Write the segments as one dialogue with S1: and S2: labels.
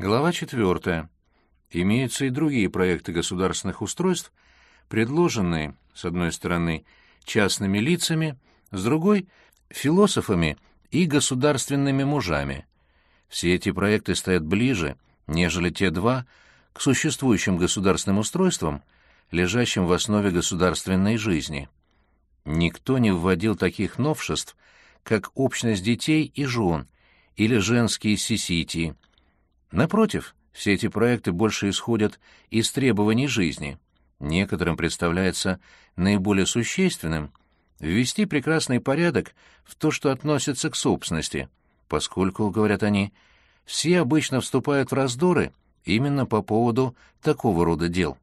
S1: Глава 4. Имеются и другие проекты государственных устройств, предложенные, с одной стороны, частными лицами, с другой — философами и государственными мужами. Все эти проекты стоят ближе, нежели те два, к существующим государственным устройствам, лежащим в основе государственной жизни. Никто не вводил таких новшеств, как общность детей и жен или женские сиситии. Напротив, все эти проекты больше исходят из требований жизни. Некоторым представляется наиболее существенным ввести прекрасный порядок в то, что относится к собственности, поскольку, говорят они, все обычно вступают в раздоры именно по поводу такого рода дел.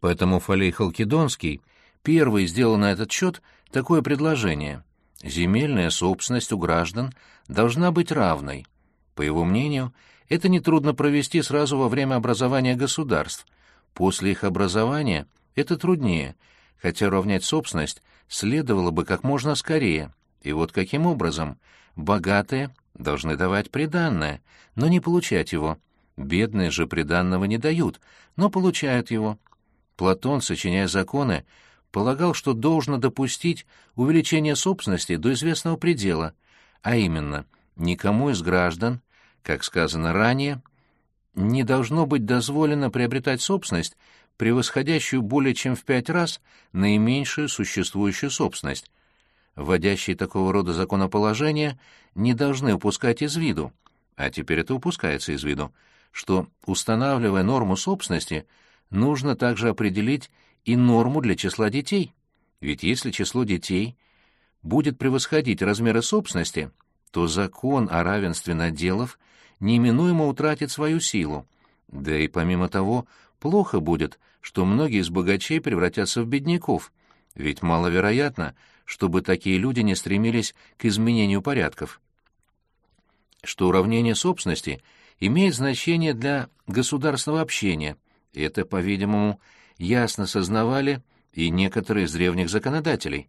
S1: Поэтому Фалей Халкидонский первый сделал на этот счет такое предложение. Земельная собственность у граждан должна быть равной. По его мнению, это нетрудно провести сразу во время образования государств. После их образования это труднее, хотя равнять собственность следовало бы как можно скорее. И вот каким образом богатые должны давать приданное, но не получать его. Бедные же приданного не дают, но получают его. Платон, сочиняя законы, полагал, что должно допустить увеличение собственности до известного предела, а именно, никому из граждан, как сказано ранее, не должно быть дозволено приобретать собственность, превосходящую более чем в пять раз наименьшую существующую собственность. Вводящие такого рода законоположения не должны упускать из виду, а теперь это упускается из виду, что, устанавливая норму собственности, нужно также определить и норму для числа детей. Ведь если число детей будет превосходить размеры собственности, то закон о равенстве наделов неминуемо утратит свою силу. Да и помимо того, плохо будет, что многие из богачей превратятся в бедняков, ведь маловероятно, чтобы такие люди не стремились к изменению порядков. Что уравнение собственности имеет значение для государственного общения, это, по-видимому, ясно сознавали и некоторые из древних законодателей.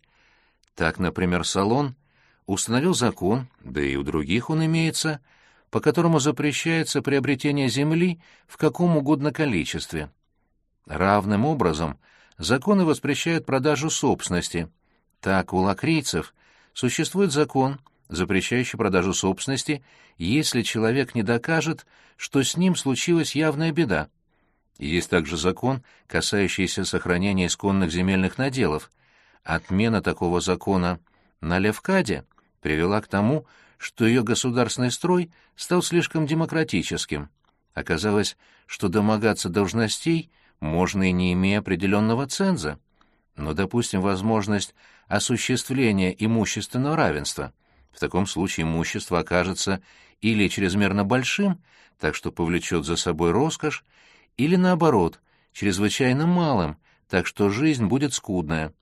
S1: Так, например, Салон установил закон, да и у других он имеется – по которому запрещается приобретение земли в каком угодно количестве. Равным образом законы воспрещают продажу собственности. Так у лакрийцев существует закон, запрещающий продажу собственности, если человек не докажет, что с ним случилась явная беда. Есть также закон, касающийся сохранения исконных земельных наделов. Отмена такого закона на Левкаде привела к тому, что ее государственный строй стал слишком демократическим. Оказалось, что домогаться должностей можно и не имея определенного ценза. Но, допустим, возможность осуществления имущественного равенства. В таком случае имущество окажется или чрезмерно большим, так что повлечет за собой роскошь, или, наоборот, чрезвычайно малым, так что жизнь будет скудная.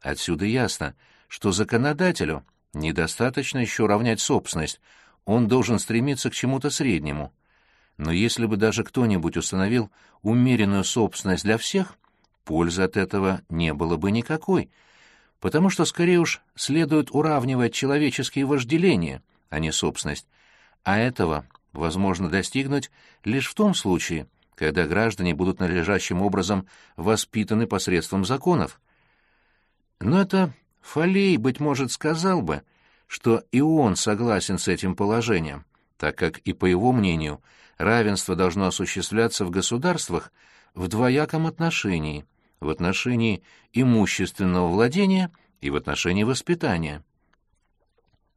S1: Отсюда ясно, что законодателю Недостаточно еще равнять собственность, он должен стремиться к чему-то среднему. Но если бы даже кто-нибудь установил умеренную собственность для всех, пользы от этого не было бы никакой, потому что скорее уж следует уравнивать человеческие вожделения, а не собственность, а этого возможно достигнуть лишь в том случае, когда граждане будут надлежащим образом воспитаны посредством законов. Но это Фалей, быть может, сказал бы, что и он согласен с этим положением, так как и по его мнению равенство должно осуществляться в государствах в двояком отношении, в отношении имущественного владения и в отношении воспитания.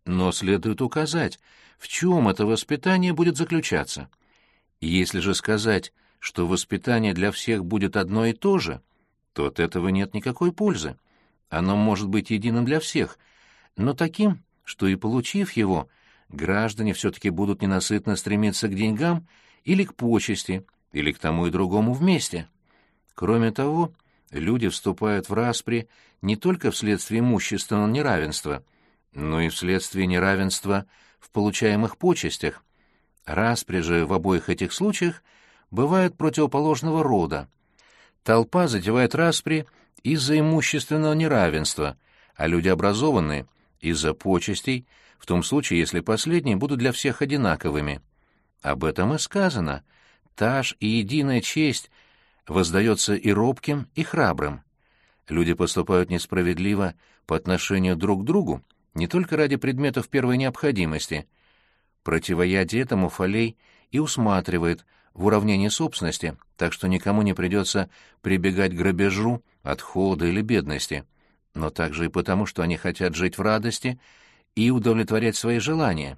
S1: Но следует указать, в чем это воспитание будет заключаться. Если же сказать, что воспитание для всех будет одно и то же, то от этого нет никакой пользы. Оно может быть единым для всех, но таким, что и получив его, граждане все-таки будут ненасытно стремиться к деньгам или к почести, или к тому и другому вместе. Кроме того, люди вступают в распри не только вследствие имущественного неравенства, но и вследствие неравенства в получаемых почестях. Распри же в обоих этих случаях бывают противоположного рода. Толпа затевает распри из-за имущественного неравенства, а люди образованные — из-за почестей, в том случае, если последние будут для всех одинаковыми. Об этом и сказано. та ж и единая честь воздается и робким, и храбрым. Люди поступают несправедливо по отношению друг к другу не только ради предметов первой необходимости. Противоядие этому Фалей и усматривает в уравнении собственности, так что никому не придется прибегать к грабежу от холода или бедности, но также и потому, что они хотят жить в радости и удовлетворять свои желания.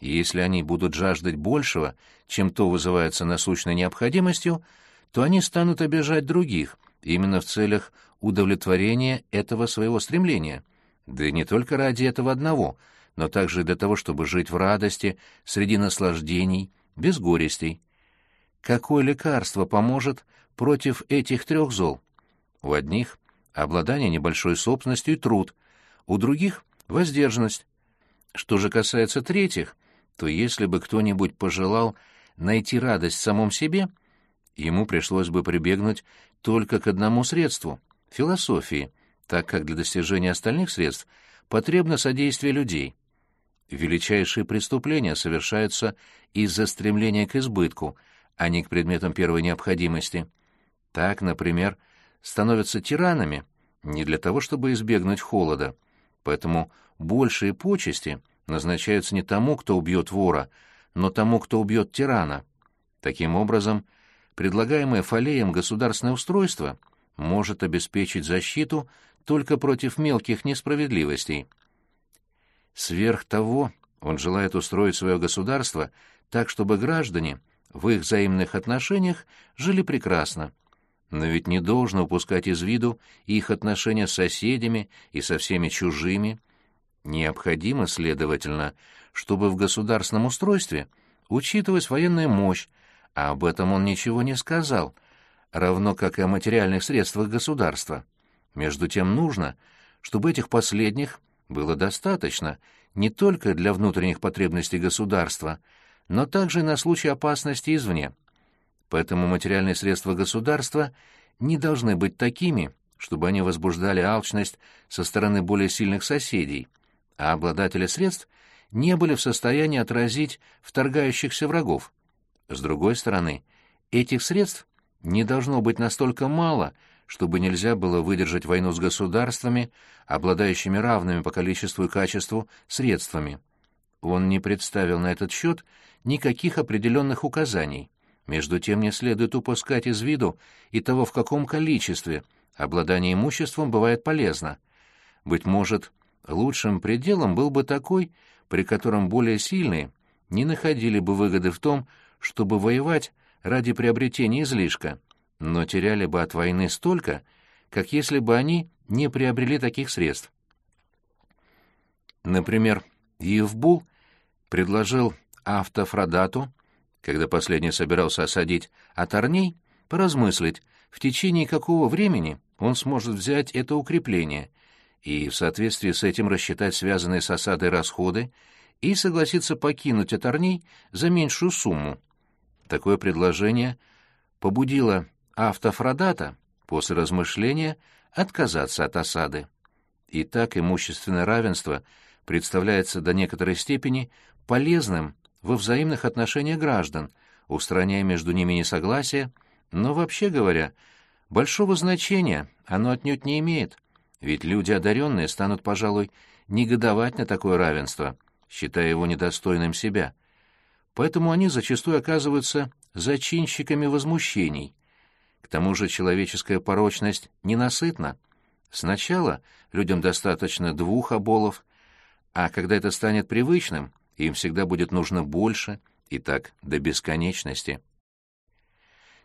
S1: И если они будут жаждать большего, чем то вызывается насущной необходимостью, то они станут обижать других, именно в целях удовлетворения этого своего стремления. Да и не только ради этого одного, но также и для того, чтобы жить в радости, среди наслаждений, без горестей. Какое лекарство поможет против этих трех зол? У одних — обладание небольшой собственностью и труд, у других — воздержанность. Что же касается третьих, то если бы кто-нибудь пожелал найти радость в самом себе, ему пришлось бы прибегнуть только к одному средству — философии, так как для достижения остальных средств потребно содействие людей. Величайшие преступления совершаются из-за стремления к избытку, а не к предметам первой необходимости. Так, например, становятся тиранами не для того, чтобы избегнуть холода, поэтому большие почести назначаются не тому, кто убьет вора, но тому, кто убьет тирана. Таким образом, предлагаемое Фалеем государственное устройство может обеспечить защиту только против мелких несправедливостей. Сверх того, он желает устроить свое государство так, чтобы граждане в их взаимных отношениях жили прекрасно. Но ведь не должно упускать из виду их отношения с соседями и со всеми чужими, Необходимо, следовательно, чтобы в государственном устройстве учитывалась военная мощь, а об этом он ничего не сказал, равно как и о материальных средствах государства. Между тем нужно, чтобы этих последних было достаточно не только для внутренних потребностей государства, но также на случай опасности извне. Поэтому материальные средства государства не должны быть такими, чтобы они возбуждали алчность со стороны более сильных соседей – а обладатели средств не были в состоянии отразить вторгающихся врагов. С другой стороны, этих средств не должно быть настолько мало, чтобы нельзя было выдержать войну с государствами, обладающими равными по количеству и качеству средствами. Он не представил на этот счет никаких определенных указаний. Между тем не следует упускать из виду и того, в каком количестве обладание имуществом бывает полезно. Быть может, Лучшим пределом был бы такой, при котором более сильные не находили бы выгоды в том, чтобы воевать ради приобретения излишка, но теряли бы от войны столько, как если бы они не приобрели таких средств. Например, Евбул предложил Автофродату, когда последний собирался осадить Аторней, поразмыслить, в течение какого времени он сможет взять это укрепление и в соответствии с этим рассчитать связанные с осадой расходы и согласиться покинуть Оторней за меньшую сумму. Такое предложение побудило Автофродата после размышления отказаться от осады. И так имущественное равенство представляется до некоторой степени полезным во взаимных отношениях граждан, устраняя между ними несогласия, но, вообще говоря, большого значения оно отнюдь не имеет — ведь люди одаренные станут, пожалуй, негодовать на такое равенство, считая его недостойным себя. Поэтому они зачастую оказываются зачинщиками возмущений. К тому же человеческая порочность ненасытна. Сначала людям достаточно двух оболов, а когда это станет привычным, им всегда будет нужно больше, и так до бесконечности.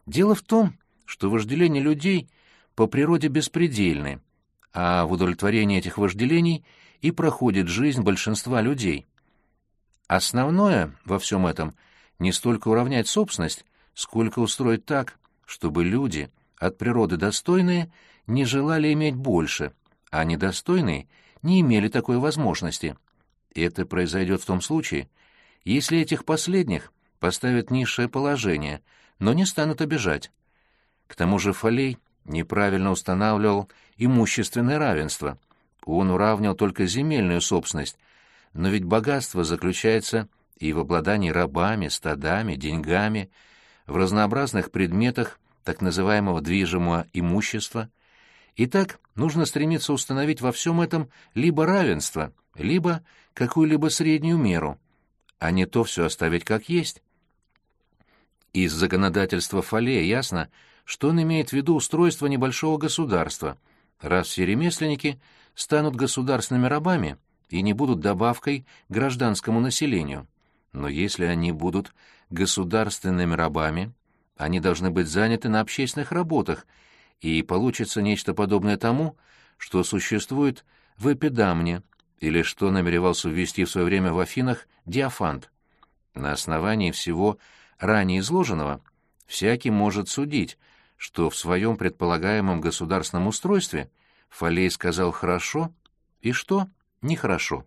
S1: Дело в том, что вожделение людей по природе беспредельны, а в удовлетворении этих вожделений и проходит жизнь большинства людей. Основное во всем этом не столько уравнять собственность, сколько устроить так, чтобы люди, от природы достойные, не желали иметь больше, а недостойные не имели такой возможности. Это произойдет в том случае, если этих последних поставят низшее положение, но не станут обижать. К тому же Фалей неправильно устанавливал имущественное равенство. Он уравнивал только земельную собственность, но ведь богатство заключается и в обладании рабами, стадами, деньгами, в разнообразных предметах так называемого движимого имущества. Итак, нужно стремиться установить во всем этом либо равенство, либо какую-либо среднюю меру, а не то все оставить как есть. Из законодательства Фале ясно, что он имеет в виду устройство небольшого государства, раз все ремесленники станут государственными рабами и не будут добавкой гражданскому населению. Но если они будут государственными рабами, они должны быть заняты на общественных работах, и получится нечто подобное тому, что существует в Эпидамне, или что намеревался ввести в свое время в Афинах Диофант. На основании всего ранее изложенного всякий может судить, что в своем предполагаемом государственном устройстве Фалей сказал «хорошо» и что «нехорошо».